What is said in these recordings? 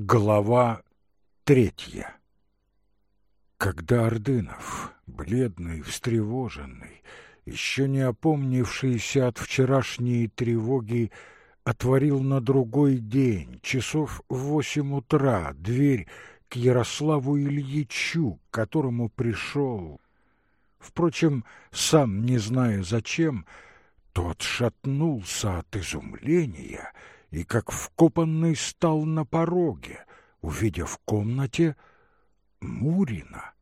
Глава третья Когда Ордынов, бледный, встревоженный, еще не опомнившийся от вчерашней тревоги, отворил на другой день, часов в восемь утра, дверь к Ярославу Ильичу, к которому пришел. Впрочем, сам не зная зачем, тот шатнулся от изумления — и как вкопанный стал на пороге, увидев в комнате Мурина.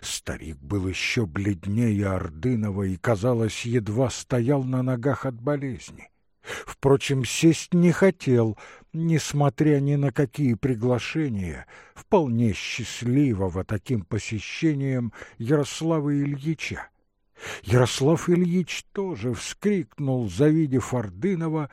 Старик был еще бледнее Ордынова и, казалось, едва стоял на ногах от болезни. Впрочем, сесть не хотел, несмотря ни на какие приглашения, вполне счастливого таким посещением Ярослава Ильича. Ярослав Ильич тоже вскрикнул, завидев Ордынова,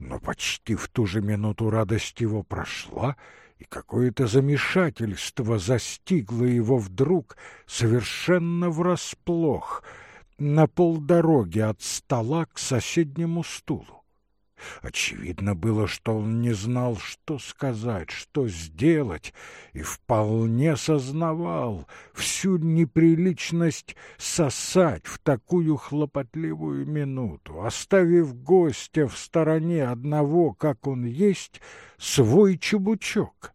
но почти в ту же минуту радость его прошла, и какое-то замешательство застигло его вдруг совершенно врасплох на полдороги от стола к соседнему стулу. Очевидно было, что он не знал, что сказать, что сделать, и вполне сознавал всю неприличность сосать в такую хлопотливую минуту, оставив гостя в стороне одного, как он есть, свой чубучок.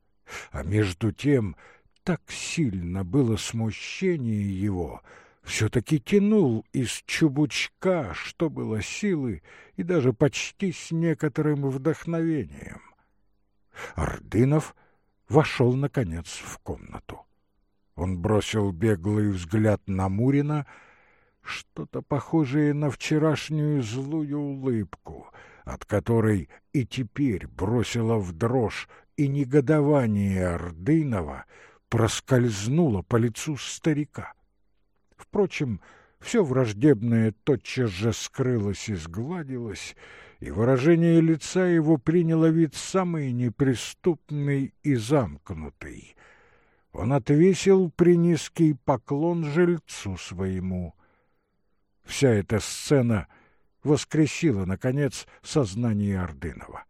А между тем так сильно было смущение его — все-таки тянул из чубучка, что было силы, и даже почти с некоторым вдохновением. Ордынов вошел, наконец, в комнату. Он бросил беглый взгляд на Мурина, что-то похожее на вчерашнюю злую улыбку, от которой и теперь бросила в дрожь и негодование Ордынова проскользнуло по лицу старика. Впрочем, все враждебное тотчас же скрылось и сгладилось, и выражение лица его приняло вид самый неприступный и замкнутый. Он отвесил принизкий поклон жильцу своему. Вся эта сцена воскресила, наконец, сознание Ордынова.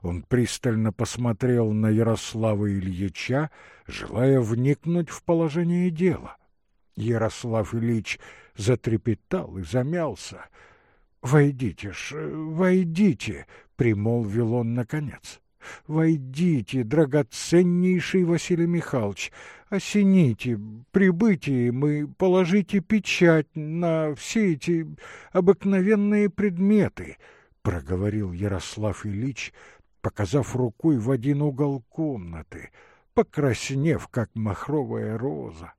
Он пристально посмотрел на Ярослава Ильича, желая вникнуть в положение дела — Ярослав Ильич затрепетал и замялся. «Войдите ж, войдите!» — примолвил он наконец. «Войдите, драгоценнейший Василий Михайлович, осените прибытием и положите печать на все эти обыкновенные предметы», — проговорил Ярослав Ильич, показав рукой в один угол комнаты, покраснев, как махровая роза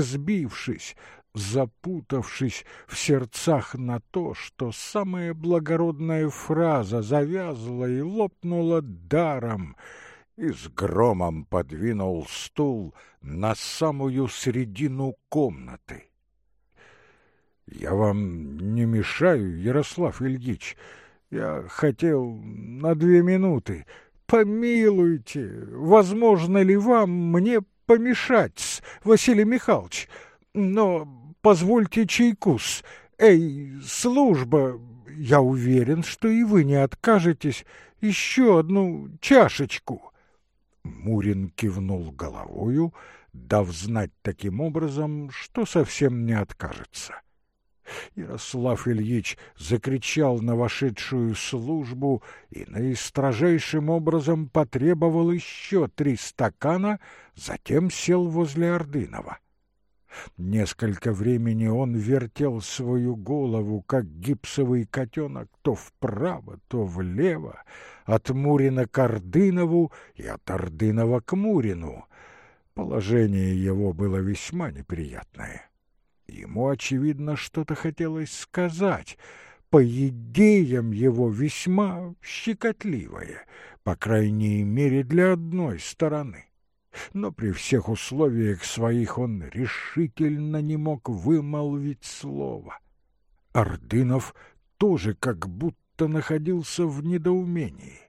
сбившись, запутавшись в сердцах на то, что самая благородная фраза завязла и лопнула даром, и с громом подвинул стул на самую середину комнаты. «Я вам не мешаю, Ярослав Ильич. Я хотел на две минуты. Помилуйте, возможно ли вам мне помешать, Василий Михайлович, но позвольте чайкус. Эй, служба, я уверен, что и вы не откажетесь еще одну чашечку. Мурин кивнул головою, дав знать таким образом, что совсем не откажется. Ярослав Ильич закричал на вошедшую службу и наистрожайшим образом потребовал еще три стакана, затем сел возле Ордынова. Несколько времени он вертел свою голову, как гипсовый котенок, то вправо, то влево, от Мурина к Ордынову и от Ордынова к Мурину. Положение его было весьма неприятное. Ему, очевидно, что-то хотелось сказать, по идеям его весьма щекотливое, по крайней мере для одной стороны. Но при всех условиях своих он решительно не мог вымолвить слова. Ордынов тоже как будто находился в недоумении.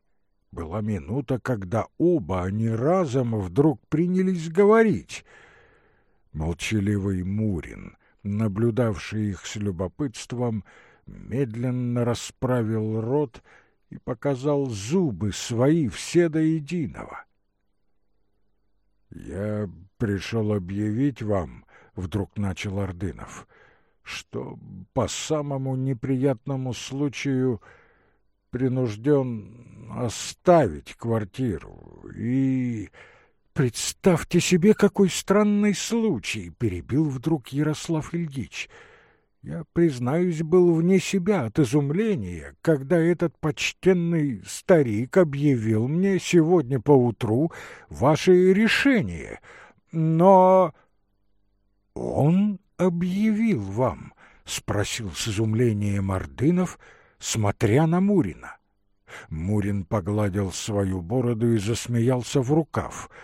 Была минута, когда оба они разом вдруг принялись говорить. Молчаливый Мурин наблюдавший их с любопытством, медленно расправил рот и показал зубы свои все до единого. Я пришел объявить вам, — вдруг начал Ордынов, — что по самому неприятному случаю принужден оставить квартиру и... «Представьте себе, какой странный случай!» — перебил вдруг Ярослав Ильич. Я, признаюсь, был вне себя от изумления, когда этот почтенный старик объявил мне сегодня поутру ваше решение. Но он объявил вам, — спросил с изумлением Ордынов, смотря на Мурина. Мурин погладил свою бороду и засмеялся в рукав —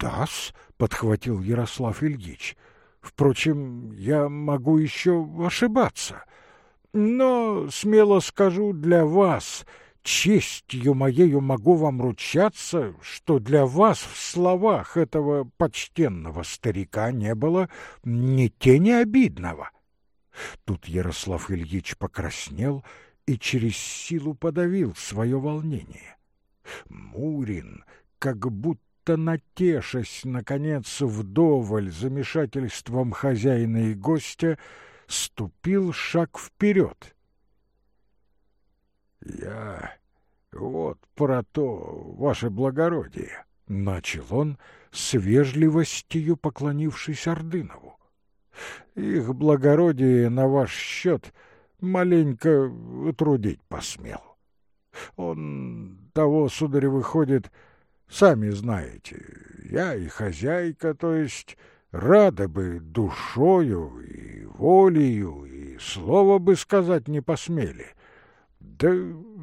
«Да-с», — подхватил Ярослав Ильич. «Впрочем, я могу еще ошибаться. Но, смело скажу, для вас, честью моею могу вам ручаться, что для вас в словах этого почтенного старика не было ни тени обидного». Тут Ярослав Ильич покраснел и через силу подавил свое волнение. Мурин, как будто будто натешась, наконец, вдоволь замешательством хозяина и гостя, ступил шаг вперед. «Я вот про то, ваше благородие», — начал он, с вежливостью поклонившись Ордынову. «Их благородие на ваш счет маленько трудить посмел. Он того, сударь, выходит, — Сами знаете, я и хозяйка, то есть рада бы душою и волею, и слова бы сказать не посмели. Да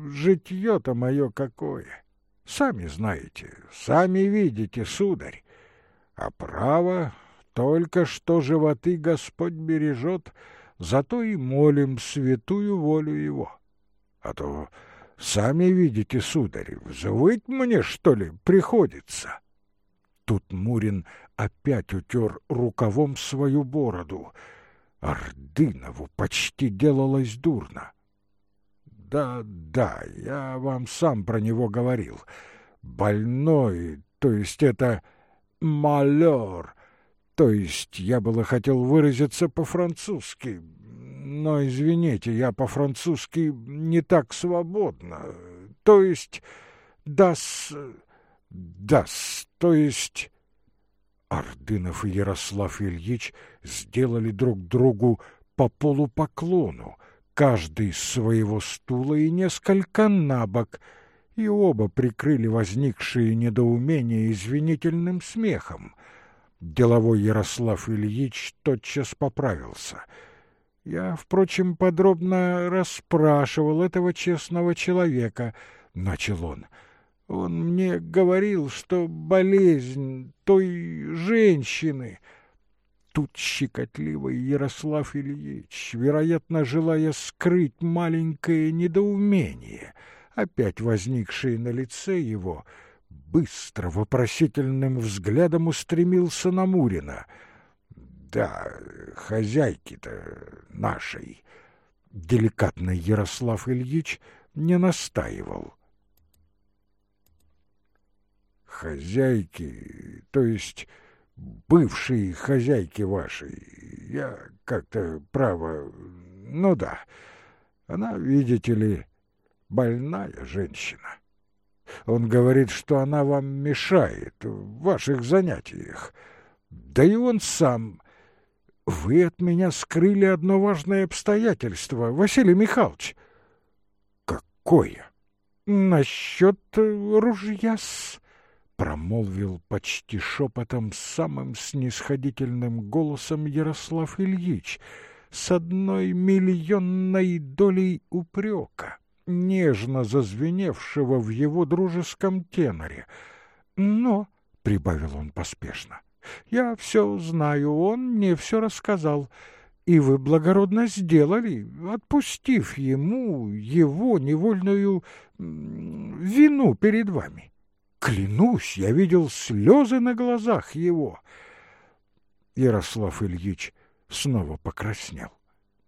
житье-то мое какое! Сами знаете, сами видите, сударь. А право только что животы Господь бережет, зато и молим святую волю Его. А то Сами видите, сударь, взвыть мне, что ли, приходится. Тут Мурин опять утер рукавом свою бороду. Ордынову почти делалось дурно. Да, да, я вам сам про него говорил. Больной, то есть это малер, то есть я было хотел выразиться по-французски, но, извините, я по-французски не так свободно. То есть, дас... дас... то есть... Ордынов и Ярослав Ильич сделали друг другу по полупоклону, каждый с своего стула и несколько набок, и оба прикрыли возникшие недоумения извинительным смехом. Деловой Ярослав Ильич тотчас поправился — я, впрочем, подробно расспрашивал этого честного человека, — начал он. Он мне говорил, что болезнь той женщины... Тут щекотливый Ярослав Ильич, вероятно, желая скрыть маленькое недоумение, опять возникшее на лице его, быстро вопросительным взглядом устремился на Мурина — да, хозяйки-то нашей. Деликатный Ярослав Ильич не настаивал. Хозяйки, то есть бывшие хозяйки вашей, я как-то, право, ну да, она, видите ли, больная женщина. Он говорит, что она вам мешает в ваших занятиях. Да и он сам вы от меня скрыли одно важное обстоятельство, Василий Михайлович. Какое? Насчет э, ружья-с, промолвил почти шепотом самым снисходительным голосом Ярослав Ильич, с одной миллионной долей упрека, нежно зазвеневшего в его дружеском теноре. Но, — прибавил он поспешно, я все знаю, он мне все рассказал. И вы благородно сделали, отпустив ему его невольную вину перед вами. Клянусь, я видел слезы на глазах его. Ярослав Ильич снова покраснел.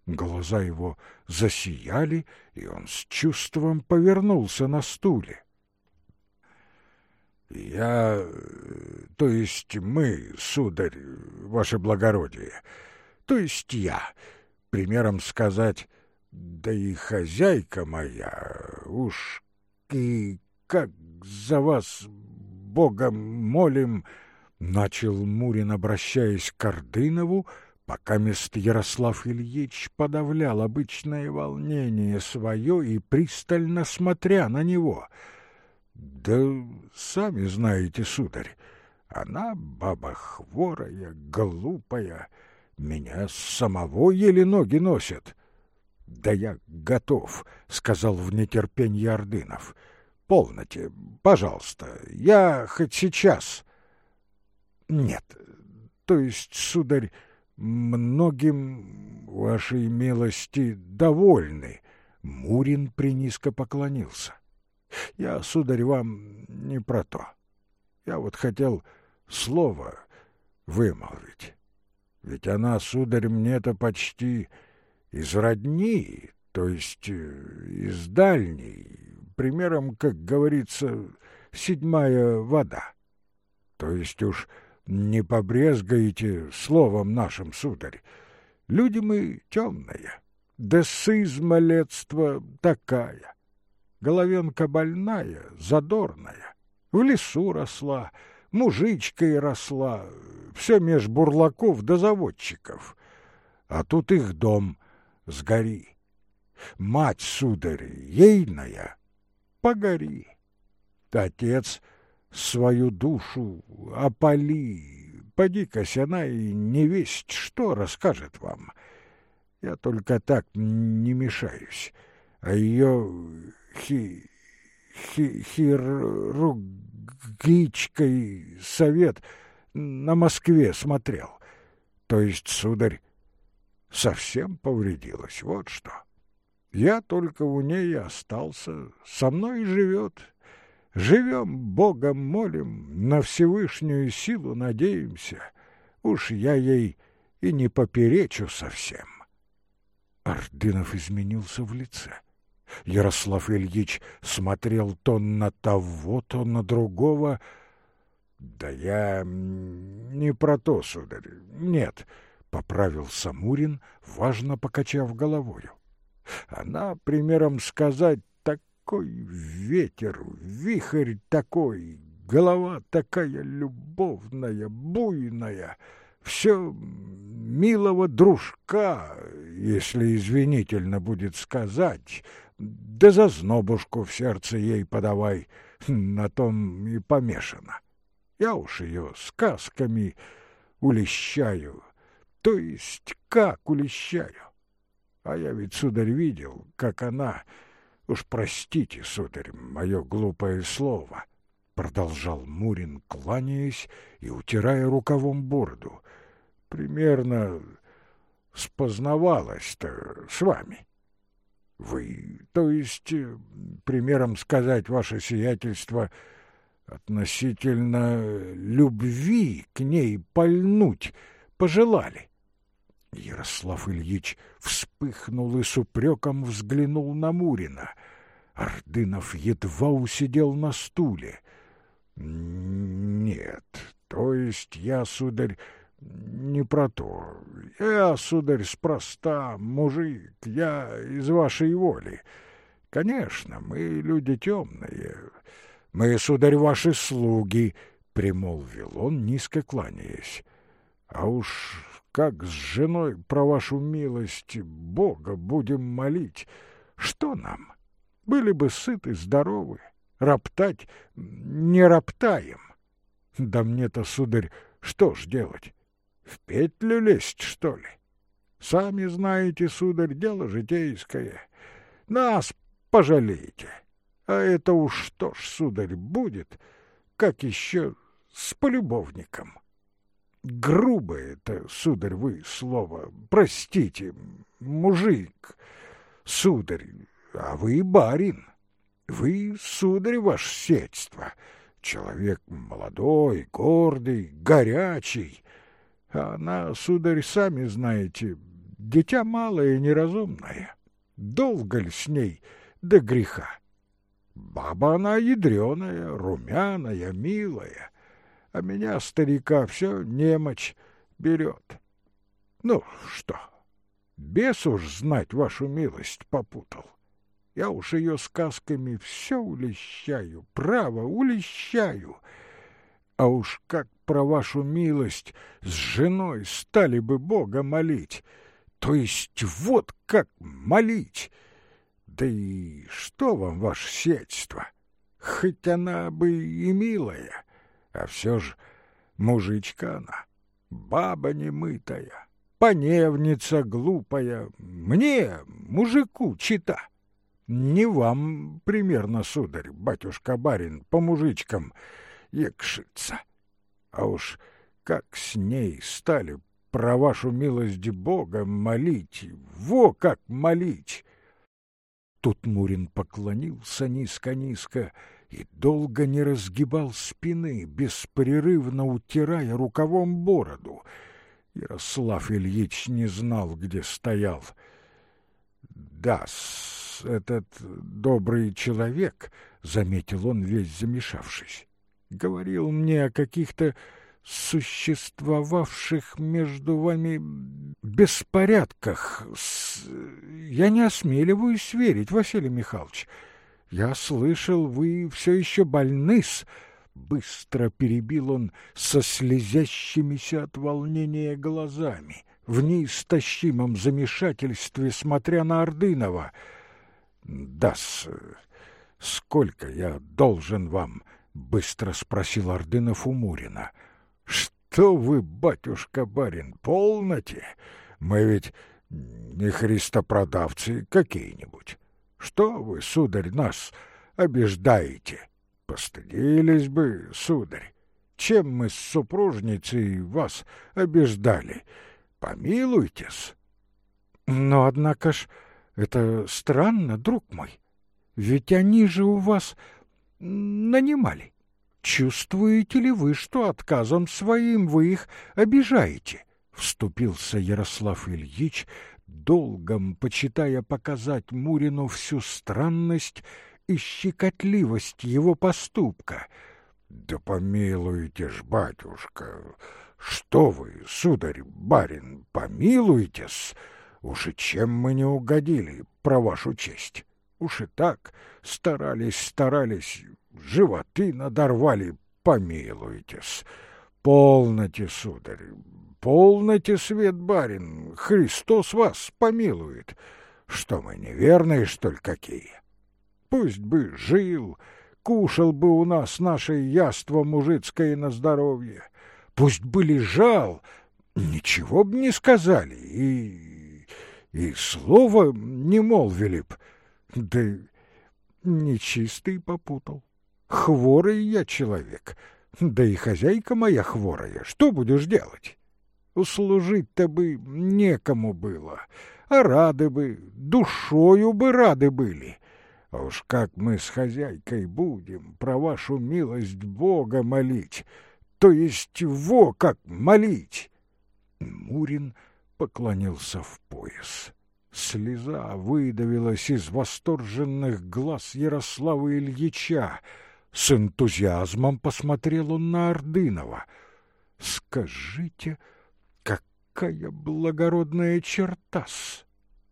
Глаза его засияли, и он с чувством повернулся на стуле. Я то есть мы, сударь, ваше благородие, то есть я, примером сказать, да и хозяйка моя, уж и как за вас Богом молим, начал Мурин, обращаясь к Ордынову, пока мест Ярослав Ильич подавлял обычное волнение свое и пристально смотря на него. Да сами знаете, сударь, она баба хворая, глупая, меня самого еле ноги носят. Да я готов, сказал в нетерпении Ордынов. Полноте, пожалуйста, я хоть сейчас. Нет, то есть, сударь, многим вашей милости довольны. Мурин принизко поклонился. Я, сударь, вам не про то. Я вот хотел слово вымолвить. Ведь она, сударь, мне-то почти из родни, то есть э, из дальней, примером, как говорится, седьмая вода. То есть уж не побрезгаете словом нашим, сударь. Люди мы темные, да сызмалецтво такая. Головенка больная, задорная, в лесу росла, мужичкой росла, все меж бурлаков да заводчиков. А тут их дом сгори. Мать, сударь, ейная, погори. Отец свою душу опали, поди-кась она и не весть, что расскажет вам. Я только так не мешаюсь, а ее хи... совет на Москве смотрел. То есть, сударь, совсем повредилась, вот что. Я только у ней остался, со мной живет. Живем, Бога молим, на Всевышнюю силу надеемся. Уж я ей и не поперечу совсем. Ордынов изменился в лице. Ярослав Ильич смотрел то на того, то на другого. «Да я не про то, сударь, нет», — поправил Самурин, важно покачав головою. Она, примером сказать, такой ветер, вихрь такой, голова такая любовная, буйная, все милого дружка, если извинительно будет сказать, да за в сердце ей подавай, на том и помешано. Я уж ее сказками улещаю, то есть как улещаю? А я ведь, сударь, видел, как она... Уж простите, сударь, мое глупое слово, продолжал Мурин, кланяясь и утирая рукавом бороду. Примерно спознавалась-то с вами. Вы, то есть, примером сказать, ваше сиятельство, относительно любви к ней пальнуть пожелали. Ярослав Ильич вспыхнул и с упреком взглянул на Мурина. Ордынов едва усидел на стуле. «Нет, то есть я, сударь, не про то. Я, сударь, спроста, мужик, я из вашей воли. Конечно, мы люди темные. Мы, сударь, ваши слуги, — примолвил он, низко кланяясь. А уж как с женой про вашу милость Бога будем молить. Что нам? Были бы сыты, здоровы, роптать не роптаем. Да мне-то, сударь, что ж делать? В петлю лезть, что ли? Сами знаете, сударь, дело житейское. Нас пожалейте. А это уж что ж, сударь, будет, как еще с полюбовником грубое это, сударь, вы слово, простите, мужик, сударь, а вы барин, вы, сударь, ваше сельство, человек молодой, гордый, горячий, а она, сударь, сами знаете, дитя малое и неразумное, долго ли с ней до греха? Баба она ядреная, румяная, милая, а меня, старика, все немочь берет. Ну, что, бес уж знать вашу милость попутал. Я уж ее сказками все улещаю, право, улещаю. А уж как про вашу милость с женой стали бы Бога молить, то есть вот как молить. Да и что вам ваше сельство? Хоть она бы и милая, а все же мужичка она, баба немытая, поневница глупая, мне, мужику, чита. Не вам примерно, сударь, батюшка-барин, по мужичкам екшится. А уж как с ней стали про вашу милость Бога молить, во как молить! Тут Мурин поклонился низко-низко и долго не разгибал спины, беспрерывно утирая рукавом бороду. Ярослав Ильич не знал, где стоял. да этот добрый человек, — заметил он, весь замешавшись, — говорил мне о каких-то существовавших между вами беспорядках. Я не осмеливаюсь верить, Василий Михайлович. Я слышал, вы все еще больны-с. Быстро перебил он со слезящимися от волнения глазами, в неистощимом замешательстве, смотря на Ордынова. «Да-с, сколько я должен вам?» — быстро спросил Ордынов у Мурина. «Что вы, батюшка-барин, полноте? Мы ведь не христопродавцы какие-нибудь. Что вы, сударь, нас обиждаете? Постыдились бы, сударь. Чем мы с супружницей вас обиждали? Помилуйтесь. Но, однако ж, это странно, друг мой. Ведь они же у вас нанимали. Чувствуете ли вы, что отказом своим вы их обижаете? Вступился Ярослав Ильич, долгом почитая показать Мурину всю странность и щекотливость его поступка. Да помилуйте ж, батюшка, что вы, сударь, барин, помилуйтесь, уж и чем мы не угодили про вашу честь. Уж и так старались, старались, животы надорвали, помилуйтесь. Полноте, сударь, полноте, свет барин, Христос вас помилует. Что мы, неверные, что ли, какие? Пусть бы жил, кушал бы у нас наше яство мужицкое на здоровье. Пусть бы лежал, ничего б не сказали и... и слова не молвили б. Да нечистый попутал. Хворый я человек, да и хозяйка моя хворая. Что будешь делать? Услужить-то бы некому было, а рады бы, душою бы рады были. А уж как мы с хозяйкой будем про вашу милость Бога молить, то есть во как молить!» Мурин поклонился в пояс. Слеза выдавилась из восторженных глаз Ярослава Ильича. С энтузиазмом посмотрел он на Ордынова. «Скажите, какая благородная черта-с!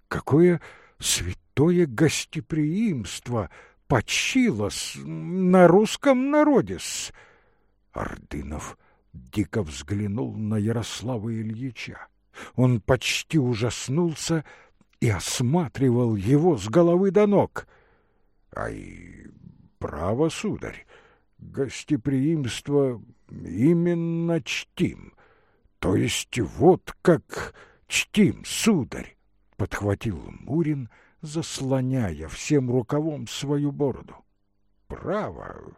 Какое святое гостеприимство почилось на русском народе-с!» Ордынов дико взглянул на Ярослава Ильича. Он почти ужаснулся и осматривал его с головы до ног. Ай, право, сударь, гостеприимство именно чтим. То есть вот как чтим, сударь, подхватил Мурин, заслоняя всем рукавом свою бороду. Право,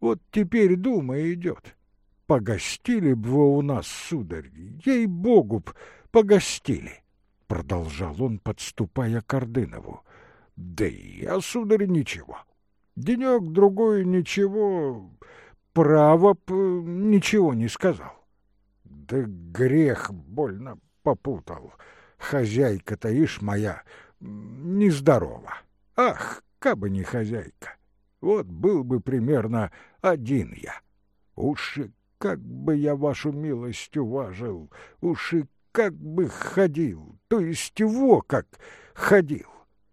вот теперь дума идет. Погостили б вы у нас, сударь, ей-богу б, погостили продолжал он, подступая к Ордынову. Да и я, сударь, ничего. Денек-другой ничего, право б ничего не сказал. Да грех больно попутал. Хозяйка-то, ишь моя, нездорова. Ах, кабы не хозяйка. Вот был бы примерно один я. Уж как бы я вашу милость уважил, уж и как бы ходил, то есть во как ходил.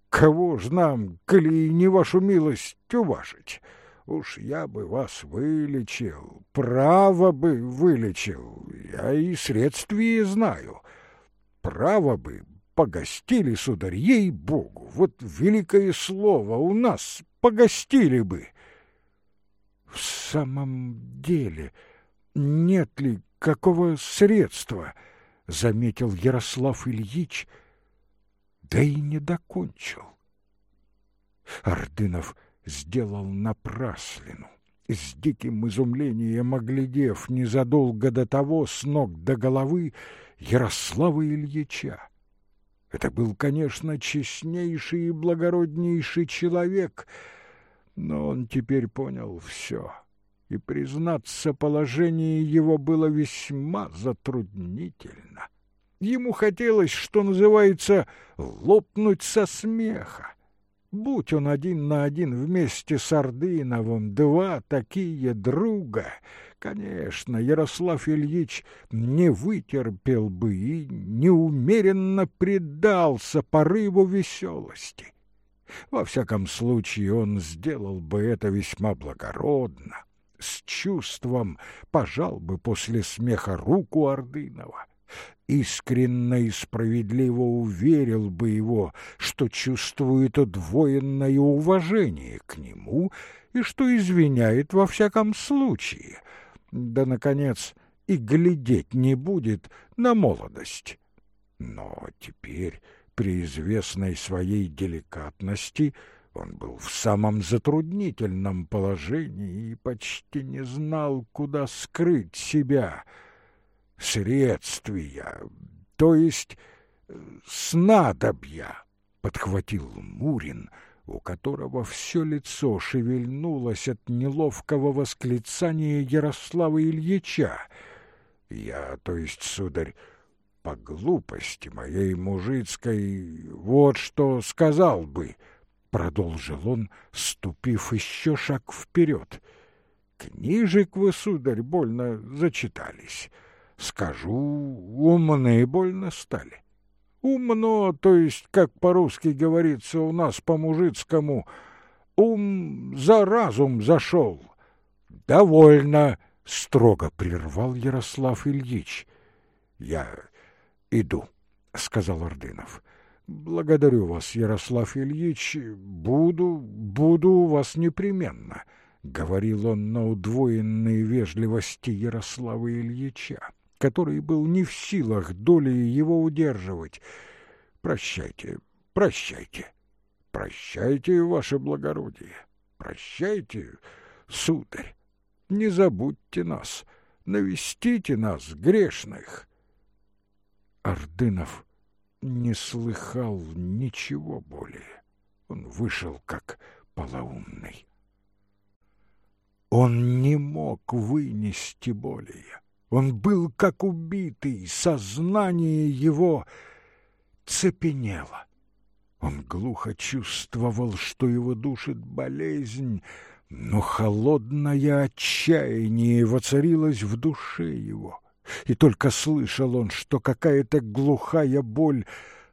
Кого ж нам, коли не вашу милость уважить? Уж я бы вас вылечил, право бы вылечил, я и средствие знаю. Право бы погостили, сударь, ей-богу, вот великое слово у нас погостили бы. В самом деле, нет ли какого средства, заметил Ярослав Ильич, да и не докончил. Ордынов сделал напраслину. С диким изумлением оглядев незадолго до того с ног до головы Ярослава Ильича. Это был, конечно, честнейший и благороднейший человек, но он теперь понял все, и, признаться, положение его было весьма затруднительно. Ему хотелось, что называется, лопнуть со смеха. Будь он один на один вместе с Ордыновым, два такие друга, конечно, Ярослав Ильич не вытерпел бы и неумеренно предался порыву веселости. Во всяком случае, он сделал бы это весьма благородно, с чувством пожал бы после смеха руку Ордынова искренно и справедливо уверил бы его, что чувствует удвоенное уважение к нему и что извиняет во всяком случае, да, наконец, и глядеть не будет на молодость. Но теперь, при известной своей деликатности, он был в самом затруднительном положении и почти не знал, куда скрыть себя — средствия, то есть э, снадобья, подхватил Мурин, у которого все лицо шевельнулось от неловкого восклицания Ярослава Ильича. Я, то есть, сударь, по глупости моей мужицкой, вот что сказал бы, продолжил он, ступив еще шаг вперед. Книжек вы, сударь, больно зачитались. Скажу, умные больно стали. Умно, то есть, как по-русски говорится у нас по-мужицкому, ум за разум зашел. Довольно, строго прервал Ярослав Ильич. Я иду, сказал Ордынов. Благодарю вас, Ярослав Ильич, буду, буду у вас непременно, говорил он на удвоенной вежливости Ярослава Ильича который был не в силах долей его удерживать. Прощайте, прощайте, прощайте, ваше благородие, прощайте, сударь, не забудьте нас, навестите нас, грешных. Ордынов не слыхал ничего более. Он вышел как полоумный. Он не мог вынести более. Он был как убитый, сознание его цепенело. Он глухо чувствовал, что его душит болезнь, но холодное отчаяние воцарилось в душе его, и только слышал он, что какая-то глухая боль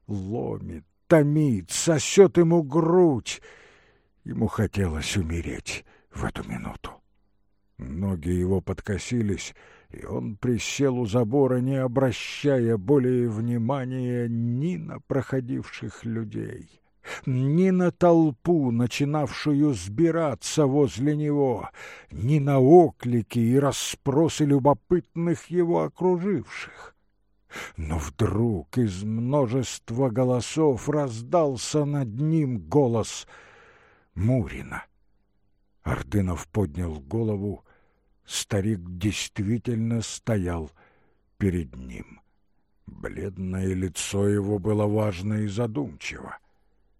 ломит, томит, сосет ему грудь. Ему хотелось умереть в эту минуту. Ноги его подкосились, и он присел у забора, не обращая более внимания ни на проходивших людей, ни на толпу, начинавшую сбираться возле него, ни на оклики и расспросы любопытных его окруживших. Но вдруг из множества голосов раздался над ним голос Мурина. Ордынов поднял голову старик действительно стоял перед ним. Бледное лицо его было важно и задумчиво.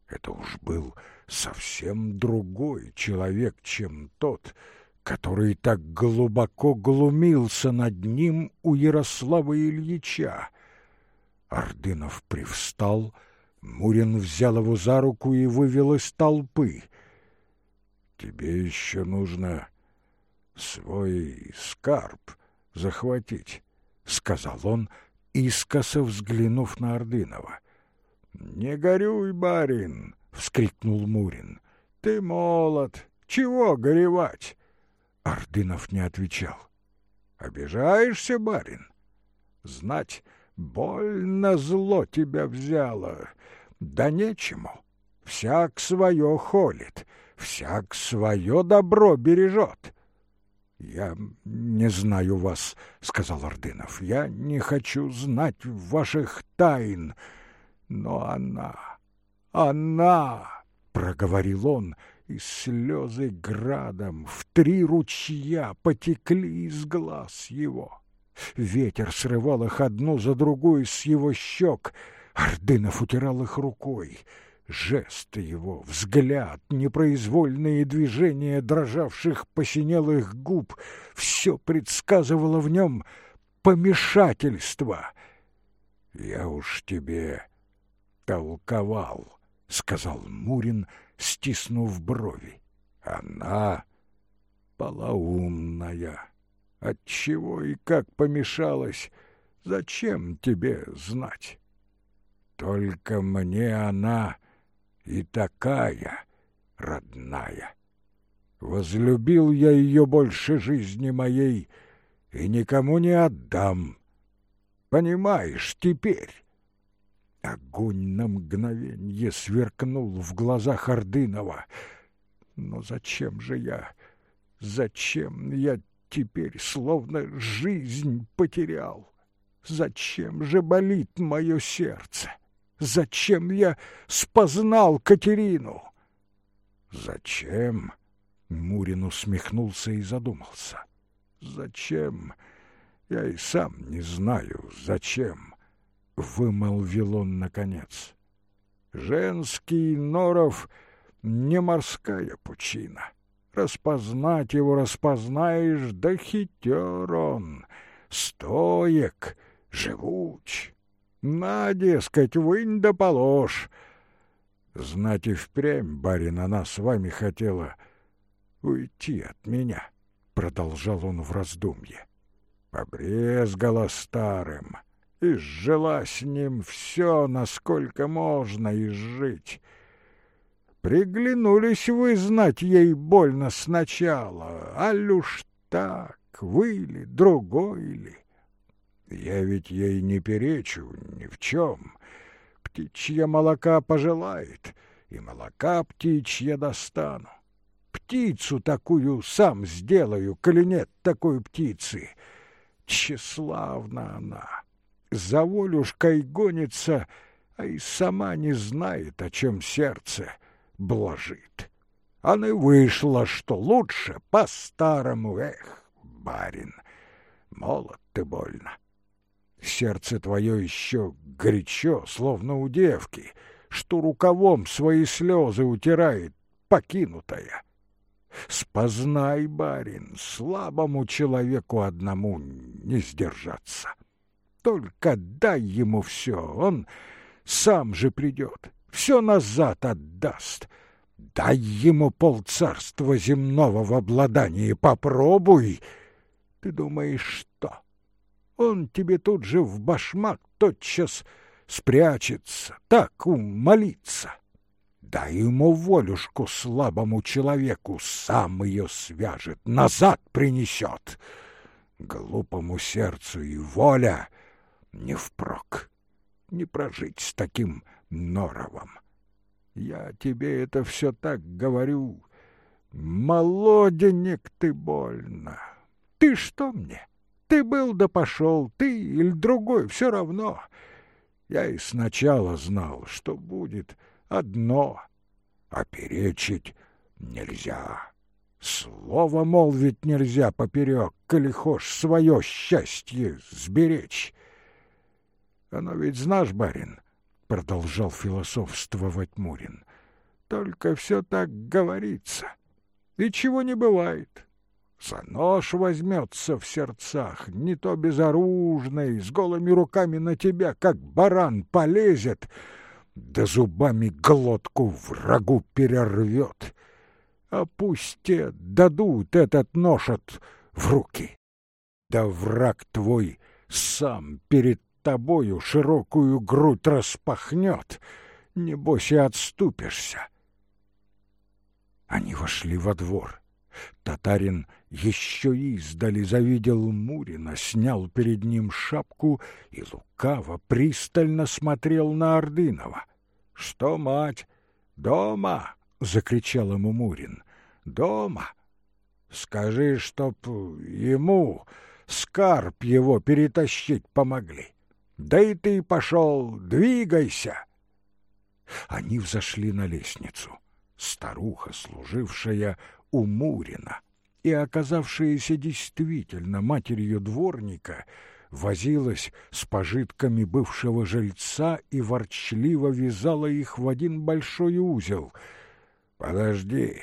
Это уж был совсем другой человек, чем тот, который так глубоко глумился над ним у Ярослава Ильича. Ордынов привстал, Мурин взял его за руку и вывел из толпы. «Тебе еще нужно свой скарб захватить, — сказал он, искоса взглянув на Ордынова. — Не горюй, барин, — вскрикнул Мурин. — Ты молод, чего горевать? Ордынов не отвечал. — Обижаешься, барин? Знать, больно зло тебя взяло. Да нечему. Всяк свое холит, всяк свое добро бережет. «Я не знаю вас», — сказал Ордынов. «Я не хочу знать ваших тайн. Но она, она...» — проговорил он, и слезы градом в три ручья потекли из глаз его. Ветер срывал их одну за другой с его щек. Ордынов утирал их рукой. Жесты его, взгляд, непроизвольные движения дрожавших посинелых губ — все предсказывало в нем помешательство. «Я уж тебе толковал», — сказал Мурин, стиснув брови. «Она полоумная. Отчего и как помешалась, зачем тебе знать? Только мне она и такая родная. Возлюбил я ее больше жизни моей и никому не отдам. Понимаешь теперь? Огонь на мгновенье сверкнул в глазах Ордынова. Но зачем же я, зачем я теперь словно жизнь потерял? Зачем же болит мое сердце? Зачем я спознал Катерину? Зачем? Мурин усмехнулся и задумался. Зачем? Я и сам не знаю, зачем, вымолвил он наконец. Женский норов не морская пучина. Распознать его распознаешь, да хитер он, стоек, живуч. На, дескать, вынь да положь. Знать и впрямь, барин, она с вами хотела уйти от меня, — продолжал он в раздумье. Побрезгала старым, и сжила с ним все, насколько можно изжить. Приглянулись вы знать ей больно сначала, а лишь так, вы ли, другой ли. Я ведь ей не перечу ни в чем. Птичья молока пожелает, и молока птичья достану. Птицу такую сам сделаю, коли нет такой птицы. Тщеславна она, за волюшкой гонится, а и сама не знает, о чем сердце блажит. А не вышло, что лучше по-старому, эх, барин, молод ты больно. Сердце твое еще горячо, словно у девки, что рукавом свои слезы утирает покинутая. Спознай, барин, слабому человеку одному не сдержаться. Только дай ему все, он сам же придет, все назад отдаст. Дай ему полцарства земного в обладании, попробуй. Ты думаешь, что? он тебе тут же в башмак тотчас спрячется, так умолится. Дай ему волюшку слабому человеку, сам ее свяжет, назад принесет. Глупому сердцу и воля не впрок, не прожить с таким норовом. Я тебе это все так говорю, молоденек ты больно. Ты что мне? — ты был да пошел, ты или другой, все равно. Я и сначала знал, что будет одно, а перечить нельзя. Слово молвить нельзя поперек, коли хошь свое счастье сберечь. Оно ведь знаешь, барин, — продолжал философствовать Мурин, — только все так говорится, и чего не бывает за нож возьмется в сердцах, не то безоружный, с голыми руками на тебя, как баран, полезет, да зубами глотку врагу перервет. А пусть те дадут этот нож от в руки. да враг твой сам перед тобою широкую грудь распахнет, небось и отступишься. Они вошли во двор. Татарин еще издали завидел Мурина, снял перед ним шапку и лукаво пристально смотрел на Ордынова. — Что, мать, дома? — закричал ему Мурин. — Дома. Скажи, чтоб ему скарб его перетащить помогли. Да и ты пошел, двигайся. Они взошли на лестницу. Старуха, служившая у Мурина и оказавшаяся действительно матерью дворника, возилась с пожитками бывшего жильца и ворчливо вязала их в один большой узел. «Подожди,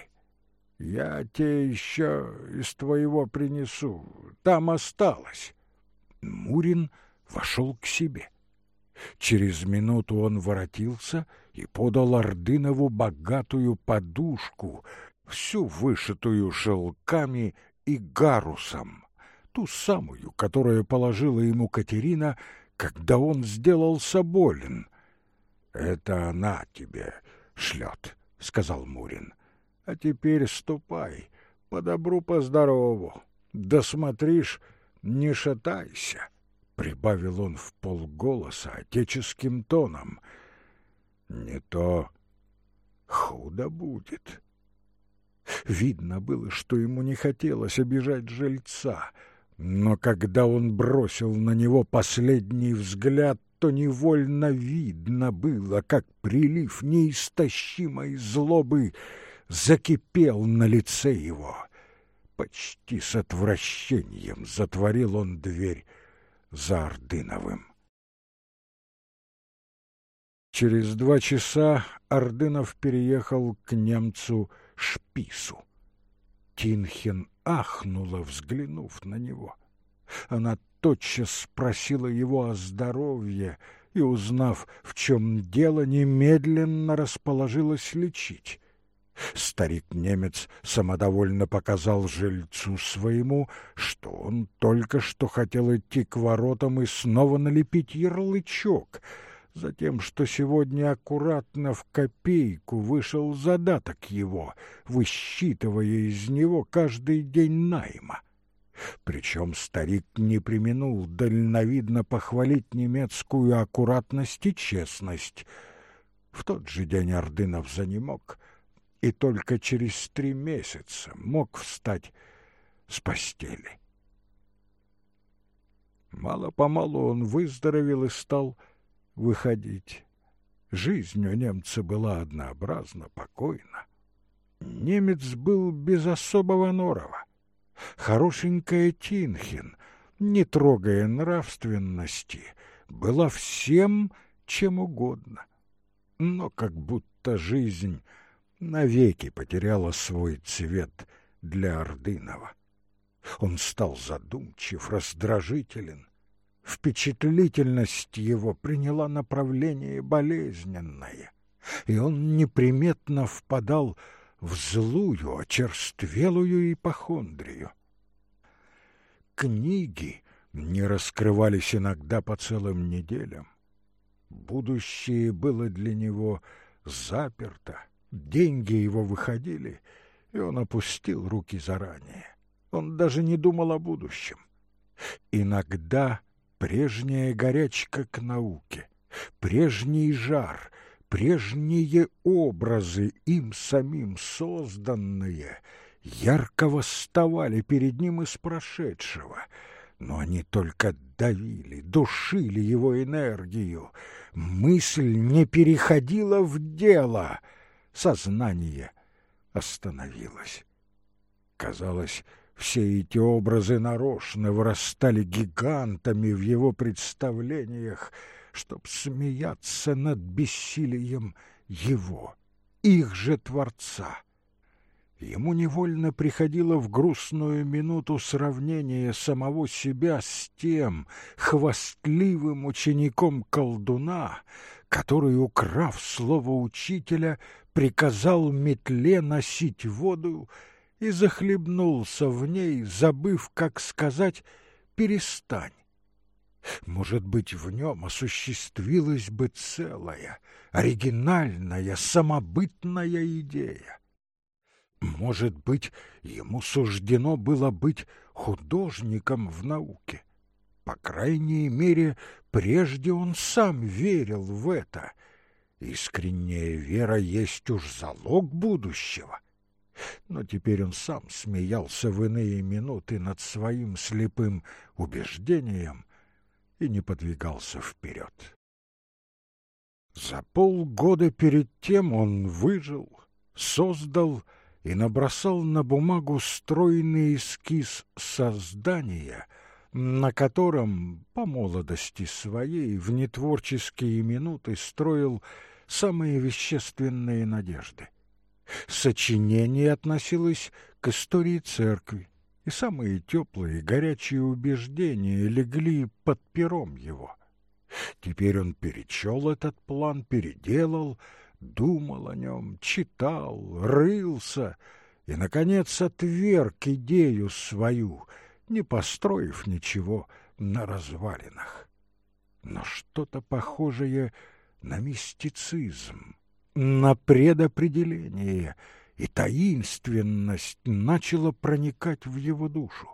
я тебе еще из твоего принесу, там осталось». Мурин вошел к себе. Через минуту он воротился и подал Ордынову богатую подушку, всю вышитую шелками и гарусом, ту самую, которую положила ему Катерина, когда он сделался болен. — Это она тебе шлет, — сказал Мурин. — А теперь ступай, по добру, по здорову, да смотришь, не шатайся, — прибавил он в полголоса отеческим тоном. — Не то худо будет. Видно было, что ему не хотелось обижать жильца, но когда он бросил на него последний взгляд, то невольно видно было, как прилив неистощимой злобы закипел на лице его. Почти с отвращением затворил он дверь за Ордыновым. Через два часа Ордынов переехал к немцу Шпису. Тинхен ахнула, взглянув на него. Она тотчас спросила его о здоровье и, узнав, в чем дело, немедленно расположилась лечить. Старик-немец самодовольно показал жильцу своему, что он только что хотел идти к воротам и снова налепить ярлычок — затем, что сегодня аккуратно в копейку вышел задаток его, высчитывая из него каждый день найма. Причем старик не применул дальновидно похвалить немецкую аккуратность и честность. В тот же день Ордынов занемог, и только через три месяца мог встать с постели. Мало-помалу он выздоровел и стал выходить. Жизнь у немца была однообразна, покойна. Немец был без особого норова. Хорошенькая Тинхин, не трогая нравственности, была всем, чем угодно. Но как будто жизнь навеки потеряла свой цвет для Ордынова. Он стал задумчив, раздражителен, Впечатлительность его приняла направление болезненное, и он неприметно впадал в злую, очерствелую ипохондрию. Книги не раскрывались иногда по целым неделям. Будущее было для него заперто, деньги его выходили, и он опустил руки заранее. Он даже не думал о будущем. Иногда прежняя горячка к науке, прежний жар, прежние образы, им самим созданные, ярко восставали перед ним из прошедшего, но они только давили, душили его энергию. Мысль не переходила в дело, сознание остановилось. Казалось, все эти образы нарочно вырастали гигантами в его представлениях, чтоб смеяться над бессилием его, их же Творца. Ему невольно приходило в грустную минуту сравнение самого себя с тем хвастливым учеником колдуна, который, украв слово учителя, приказал метле носить воду и захлебнулся в ней, забыв, как сказать, перестань. Может быть, в нем осуществилась бы целая, оригинальная, самобытная идея. Может быть, ему суждено было быть художником в науке. По крайней мере, прежде он сам верил в это. Искренняя вера есть уж залог будущего. Но теперь он сам смеялся в иные минуты над своим слепым убеждением и не подвигался вперед. За полгода перед тем он выжил, создал и набросал на бумагу стройный эскиз создания, на котором, по молодости своей, в нетворческие минуты строил самые вещественные надежды. Сочинение относилось к истории церкви, и самые теплые горячие убеждения легли под пером его. Теперь он перечел этот план, переделал — думал о нем, читал, рылся и, наконец, отверг идею свою, не построив ничего на развалинах. Но что-то похожее на мистицизм, на предопределение и таинственность начало проникать в его душу.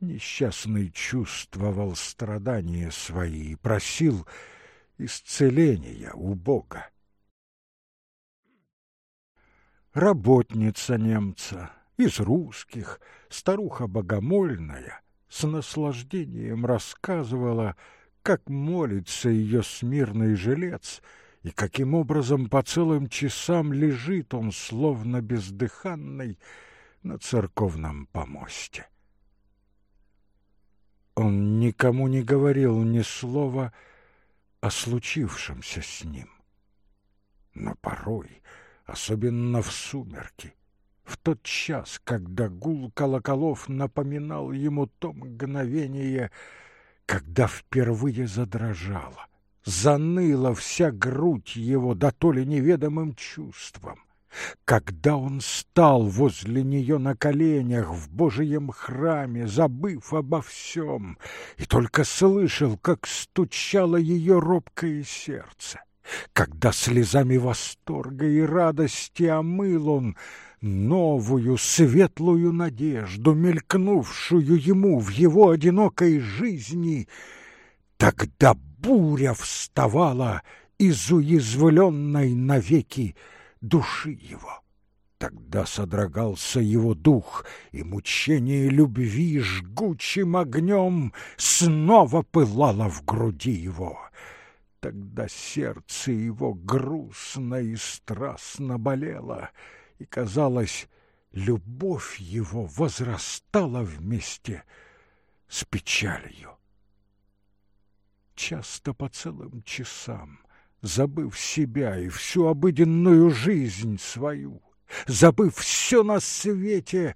Несчастный чувствовал страдания свои и просил исцеления у Бога работница немца, из русских, старуха богомольная, с наслаждением рассказывала, как молится ее смирный жилец и каким образом по целым часам лежит он, словно бездыханный, на церковном помосте. Он никому не говорил ни слова о случившемся с ним. Но порой особенно в сумерки, в тот час, когда гул колоколов напоминал ему то мгновение, когда впервые задрожала, заныла вся грудь его да то ли неведомым чувством, когда он стал возле нее на коленях в Божьем храме, забыв обо всем, и только слышал, как стучало ее робкое сердце. Когда слезами восторга и радости омыл он новую светлую надежду, мелькнувшую ему в его одинокой жизни, тогда буря вставала из уязвленной навеки души его. Тогда содрогался его дух, и мучение любви жгучим огнем снова пылало в груди его. Тогда сердце его грустно и страстно болело, и, казалось, любовь его возрастала вместе с печалью. Часто по целым часам, забыв себя и всю обыденную жизнь свою, забыв все на свете,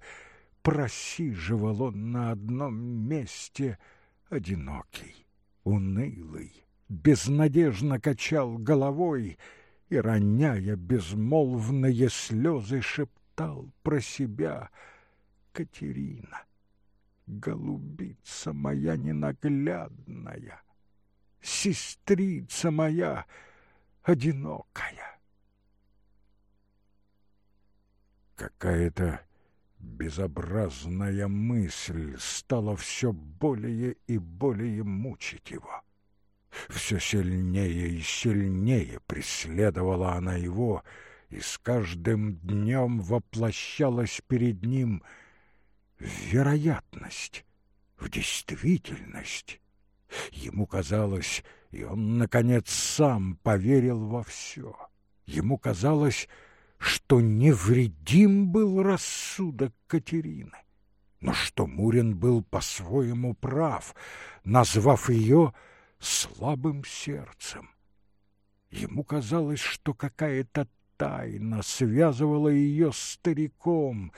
просиживал он на одном месте одинокий, унылый, безнадежно качал головой и, роняя безмолвные слезы, шептал про себя «Катерина, голубица моя ненаглядная, сестрица моя одинокая». Какая-то безобразная мысль стала все более и более мучить его. Все сильнее и сильнее преследовала она его, и с каждым днем воплощалась перед ним в вероятность, в действительность. Ему казалось, и он, наконец, сам поверил во все. Ему казалось, что невредим был рассудок Катерины, но что Мурин был по-своему прав, назвав ее слабым сердцем. Ему казалось, что какая-то тайна связывала ее с стариком,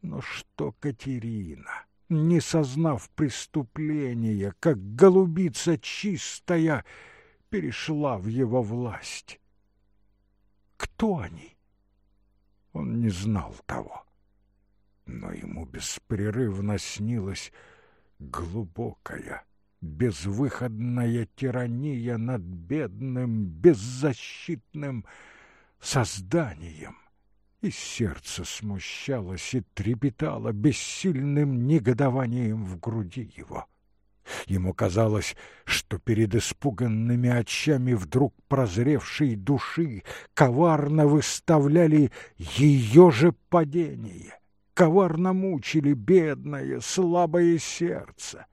но что Катерина, не сознав преступления, как голубица чистая, перешла в его власть. Кто они? Он не знал того, но ему беспрерывно снилось глубокая, безвыходная тирания над бедным, беззащитным созданием. И сердце смущалось и трепетало бессильным негодованием в груди его. Ему казалось, что перед испуганными очами вдруг прозревшей души коварно выставляли ее же падение, коварно мучили бедное, слабое сердце,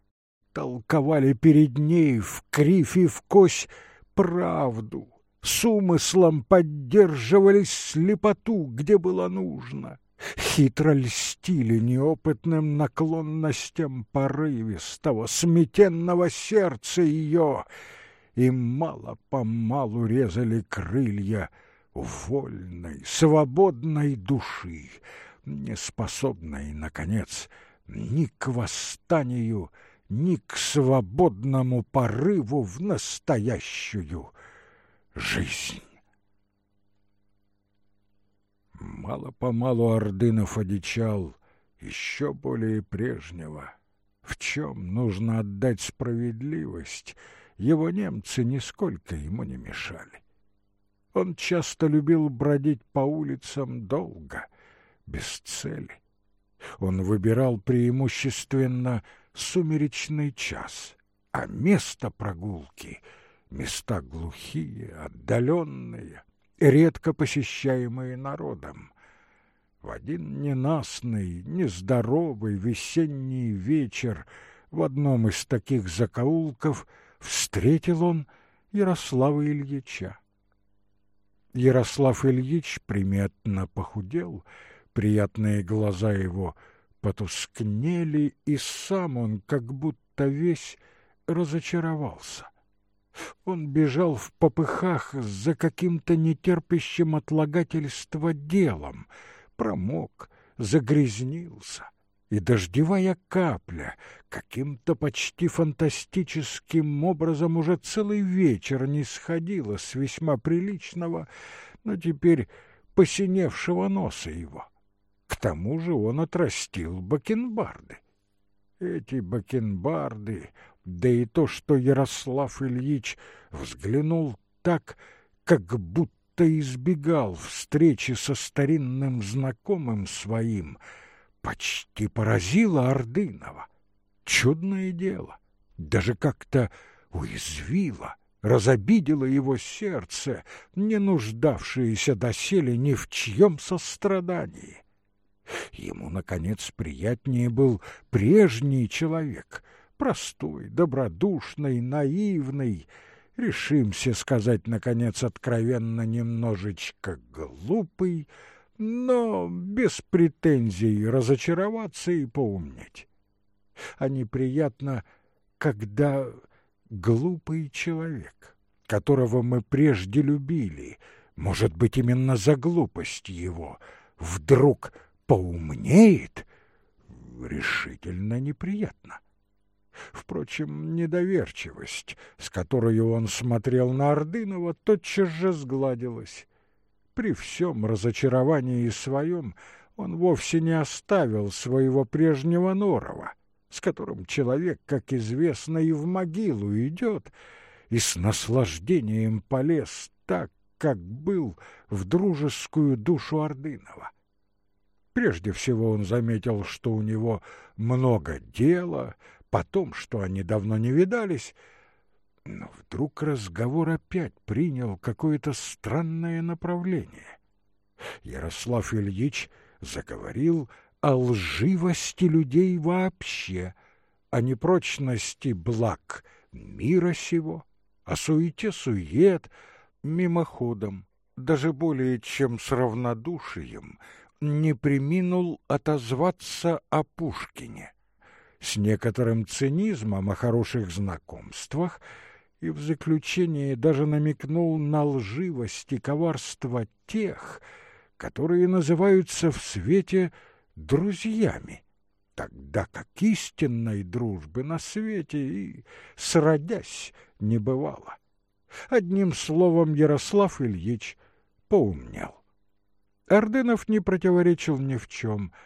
толковали перед ней в кривь и в кось правду, с умыслом поддерживали слепоту, где было нужно, хитро льстили неопытным наклонностям порывистого, сметенного сердца ее, и мало-помалу резали крылья вольной, свободной души, неспособной, наконец, ни к восстанию, ни к свободному порыву в настоящую жизнь. Мало-помалу Ордынов одичал еще более прежнего. В чем нужно отдать справедливость, его немцы нисколько ему не мешали. Он часто любил бродить по улицам долго, без цели. Он выбирал преимущественно сумеречный час, а место прогулки — места глухие, отдаленные, редко посещаемые народом. В один ненастный, нездоровый весенний вечер в одном из таких закоулков встретил он Ярослава Ильича. Ярослав Ильич приметно похудел, приятные глаза его потускнели, и сам он как будто весь разочаровался. Он бежал в попыхах за каким-то нетерпящим отлагательства делом, промок, загрязнился, и дождевая капля каким-то почти фантастическим образом уже целый вечер не сходила с весьма приличного, но теперь посиневшего носа его. К тому же он отрастил бакенбарды. Эти бакенбарды да и то, что Ярослав Ильич взглянул так, как будто избегал встречи со старинным знакомым своим, почти поразило Ордынова. Чудное дело, даже как-то уязвило, разобидело его сердце, не нуждавшееся доселе ни в чьем сострадании. Ему, наконец, приятнее был прежний человек — простой, добродушный, наивный, решимся сказать, наконец, откровенно немножечко глупый, но без претензий разочароваться и поумнеть. А неприятно, когда глупый человек, которого мы прежде любили, может быть, именно за глупость его, вдруг поумнеет, решительно неприятно. Впрочем, недоверчивость, с которой он смотрел на Ордынова, тотчас же сгладилась. При всем разочаровании своем он вовсе не оставил своего прежнего норова, с которым человек, как известно, и в могилу идет, и с наслаждением полез так, как был в дружескую душу Ордынова. Прежде всего он заметил, что у него много дела, потом, что они давно не видались, но вдруг разговор опять принял какое-то странное направление. Ярослав Ильич заговорил о лживости людей вообще, о непрочности благ мира сего, о суете-сует, мимоходом, даже более чем с равнодушием, не приминул отозваться о Пушкине с некоторым цинизмом о хороших знакомствах и в заключении даже намекнул на лживость и коварство тех, которые называются в свете друзьями, тогда как истинной дружбы на свете и, сродясь, не бывало. Одним словом, Ярослав Ильич поумнел. Ордынов не противоречил ни в чем —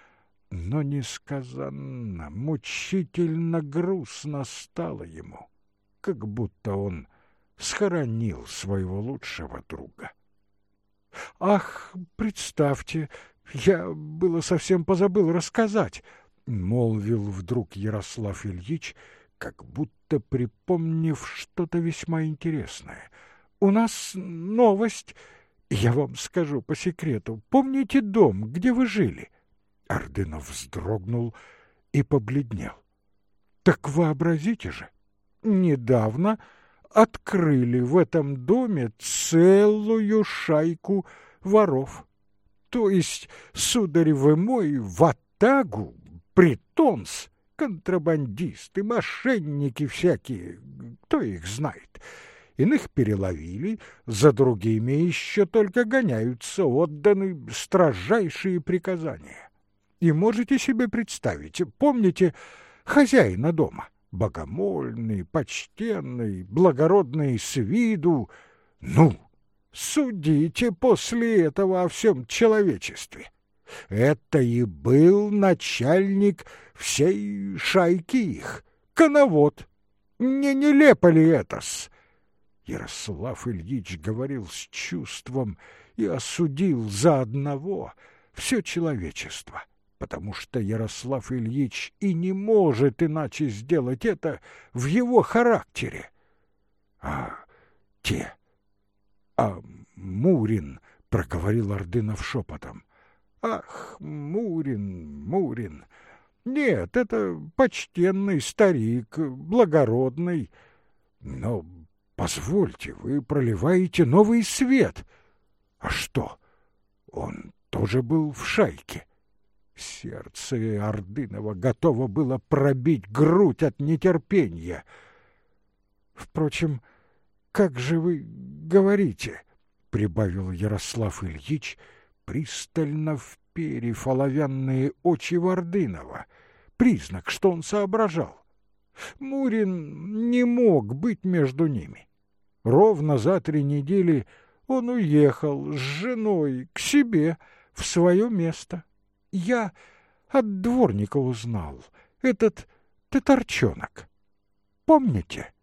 но несказанно, мучительно грустно стало ему, как будто он схоронил своего лучшего друга. «Ах, представьте, я было совсем позабыл рассказать», — молвил вдруг Ярослав Ильич, как будто припомнив что-то весьма интересное. «У нас новость, я вам скажу по секрету. Помните дом, где вы жили?» Ордынов вздрогнул и побледнел. «Так вообразите же, недавно открыли в этом доме целую шайку воров. То есть, сударь вы мой, в атагу, притонс, контрабандисты, мошенники всякие, кто их знает. Иных переловили, за другими еще только гоняются, отданы строжайшие приказания. И можете себе представить, помните хозяина дома? богомольный, почтенный, благородный с виду. Ну, судите после этого о всем человечестве. Это и был начальник всей шайки их, коновод. Не нелепо ли это-с? Ярослав Ильич говорил с чувством и осудил за одного все человечество потому что Ярослав Ильич и не может иначе сделать это в его характере. А те, а Мурин, проговорил Ордынов шепотом. Ах, Мурин, Мурин. Нет, это почтенный старик, благородный. Но позвольте, вы проливаете новый свет. А что? Он тоже был в шайке. Сердце Ордынова готово было пробить грудь от нетерпения. Впрочем, как же вы говорите, прибавил Ярослав Ильич, пристально вперев оловянные очи Вардынова, признак, что он соображал. Мурин не мог быть между ними. Ровно за три недели он уехал с женой к себе в свое место. Я от дворника узнал. Этот татарчонок. Помните?